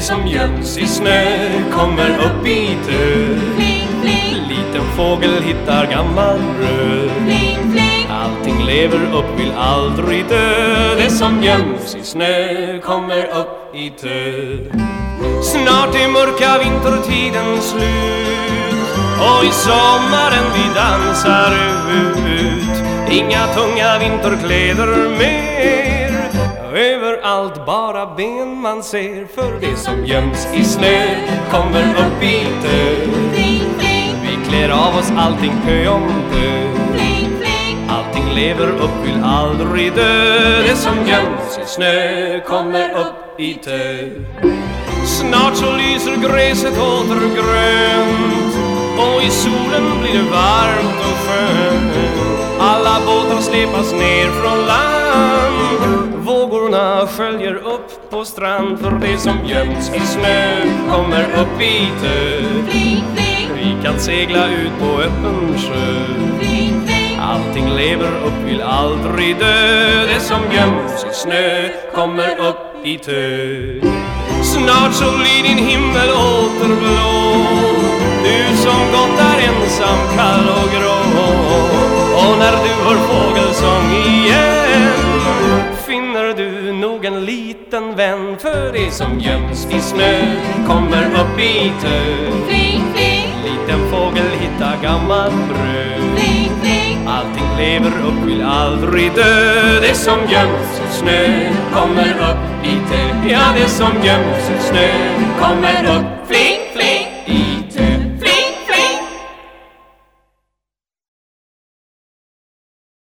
som göms i snö kommer upp i tö Fling, fling, Liten fågel hittar gammal bröd fling, fling. Allting lever upp, vill aldrig dö. Det som göms i snö kommer upp i tö Snart är mörka vintertiden slut. Och i sommaren vi dansar ut. Inga tunga vinterkläder mer allt bara ben man ser För det som göms i snö kommer upp i tö. Vi klär av oss allting pö om pö. Allting lever upp, vill aldrig dö. Det som göms i snö kommer upp i tö. Snart så lyser gräset åter grönt Och i solen blir det varmt och skönt. Alla båtar släpas ner från land. Vågorna sköljer upp på strand För det som göms i snö kommer upp i tö. Vi kan segla ut på öppen sjö. Allting lever upp, vill aldrig dö. Det som göms i snö kommer upp i tö. Snart så blir din himmel åter blå Du som gått där ensam, kall och grå. Liten vän För det som göms i snö. Kommer upp i tö. Fling, fling, Liten fågel hittar gammalt bröd. Fling, fling. Allting lever upp, vill aldrig dö. Det som göms i snö kommer upp i tö. Ja, det som göms i snö kommer upp. Fling,